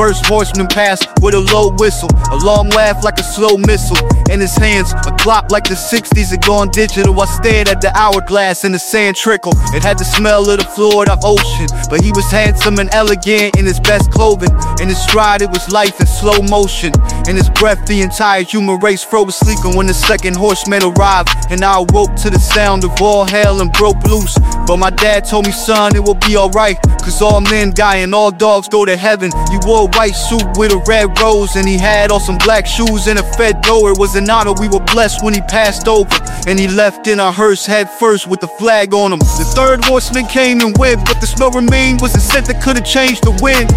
first horseman passed with a low whistle, a long laugh like a slow missile. In his hands, a clock like the 60s had gone digital. I stared at the hourglass and the sand trickle. It had the smell of the Florida ocean, but he was handsome and elegant in his best clothing. In his stride, it was life in slow motion. In his breath, the entire human race froze sleeping when the second horseman arrived. And I awoke to the sound of all hell and broke loose. But my dad told me, son, it will be alright. Cause all men die and all dogs go to heaven. He wore a white suit with a red rose, and he had on some black shoes and a fed. It was an honor we were blessed when he passed over. And he left in a hearse head first with the flag on him. The third horseman came and went, but the smell remained was a scent that could have changed the wind.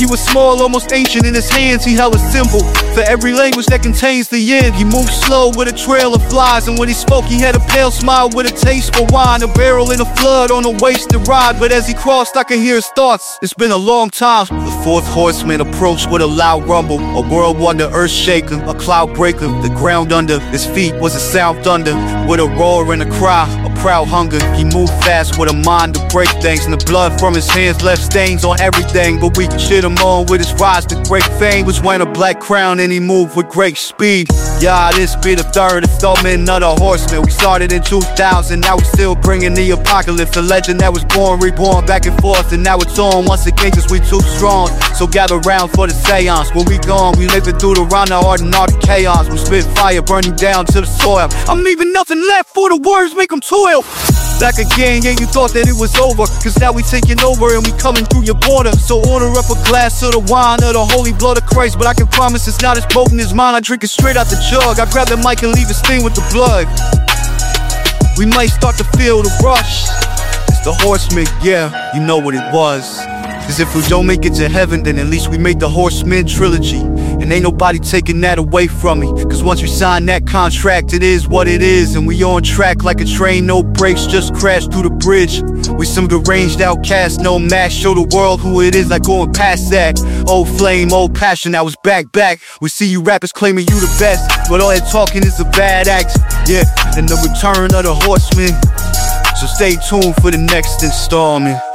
He was small, almost ancient. In his hands, he held a symbol for every language that contains the yin. He moved slow with a trail of flies, and when he spoke, he had a pale smile with a taste for wine. A barrel in a flood on a wasted ride, but as he crossed, I could hear his thoughts. It's been a long time. The fourth horseman approached with a loud rumble, a world wonder, earth shaker, a cloud breaker. The ground under his feet was a sound thunder, with a roar and a cry, a proud hunger. He moved fast with a mind to break things, and the blood from his hands left stains on everything. But we could shit him on with his rise to great fame. Was wearing a black crown and he moved with great speed. Yeah, this be the third installment of the horseman. We started in 2000, now we still bringing the apocalypse. A legend that was born, reborn, back and forth, and now it's on once again cause we too strong. So gather round for the seance. When we gone, we living through the rhino art and all the chaos. We spit fire, burning down to the soil. I'm leaving nothing left for the words, make them. Back again, yeah, you thought that it was over. Cause now we taking over and we coming through your border. So order up a glass of the wine of the holy blood of Christ. But I can promise it's not as potent as mine. I drink it straight out the jug. I grab the mic and leave it stained with the blood. We might start to feel the rush. It's the horseman, yeah, you know what it was. Cause if we don't make it to heaven, then at least we made the Horseman trilogy. And ain't nobody taking that away from me. Cause once we sign that contract, it is what it is. And we on track like a train, no brakes, just crashed through the bridge. We some deranged outcasts, no match. Show the world who it is, like going past that. Old flame, old passion, I was back, back. We see you rappers claiming you the best. But all that talking is a bad act. Yeah, and the return of the horseman. So stay tuned for the next installment.